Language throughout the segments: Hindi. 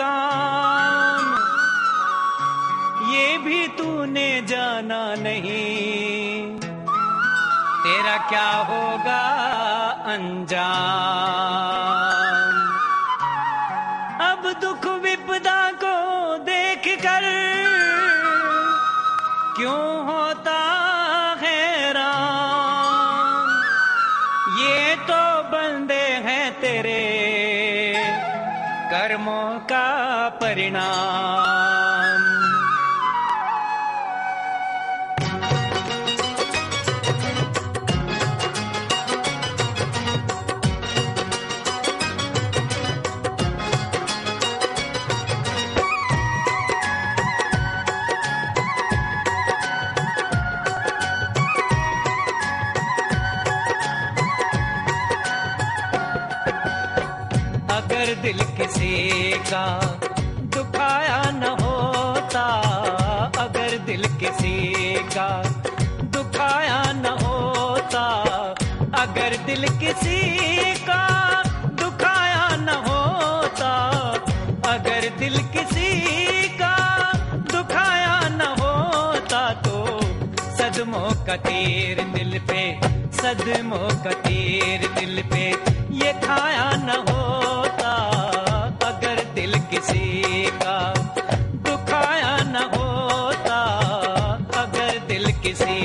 काम ये भी तूने जाना नहीं। तेरा क्या होगा अंजाम। अब दुख विपदा को देख कर क्यों होता हैरान? ये तो बंदे हैं तेरे कर्मों का परिणाम। दिल किसी का दुखाया न होता। अगर दिल किसी का दुखाया न होता, अगर दिल किसी का दुखाया न होता, अगर दिल किसी का दुखाया न होता तो सदमों का तीर दिल पे, सदमों का तीर दिल पे ये खाया न होता। अगर दिल किसी का दुखाया न होता अगर दिल किसी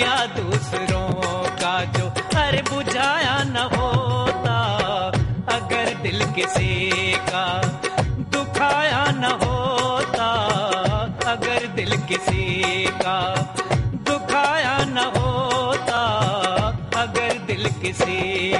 दिया दूसरों का जो हर बुझाया न होता। अगर दिल किसी का दुखाया न होता, अगर दिल किसी का दुखाया न होता, अगर दिल किसी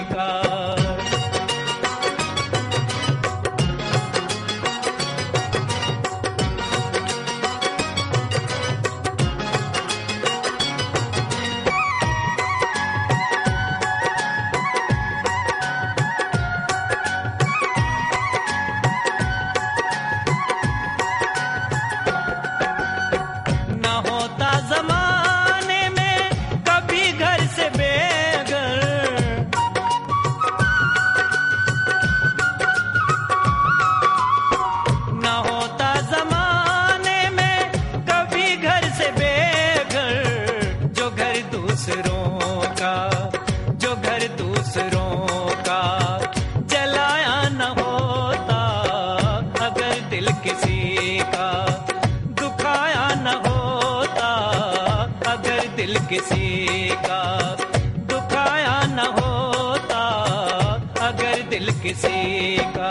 किसी का दुखाया न होता अगर दिल किसी का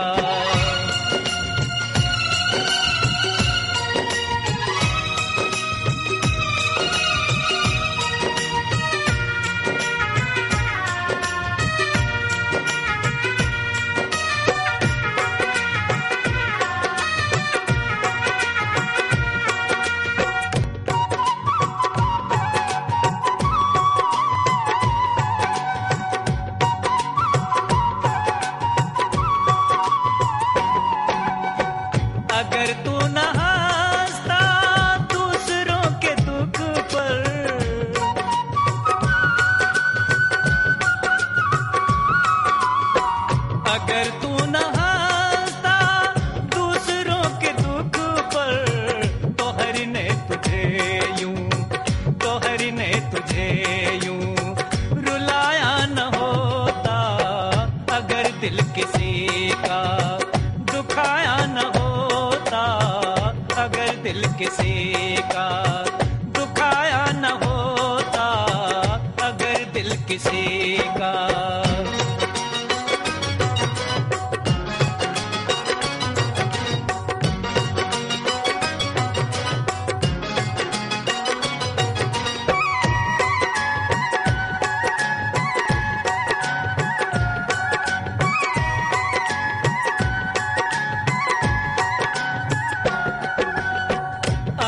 किसी का।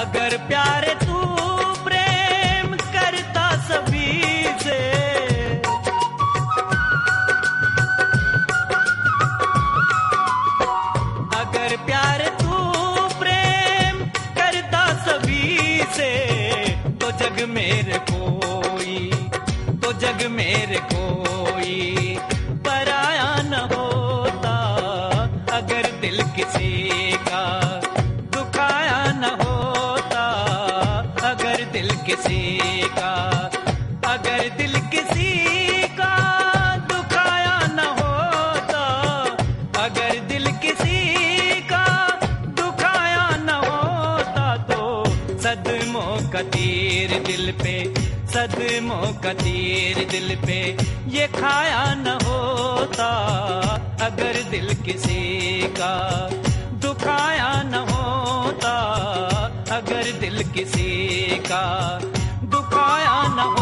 अगर प्यारे तू मेरे कोई तो जग मेरे कोई। का तीर दिल पे, सदमों का तीर दिल पे, ये खाया न होता। अगर दिल किसी का दुखाया न होता, अगर दिल किसी का दुखाया न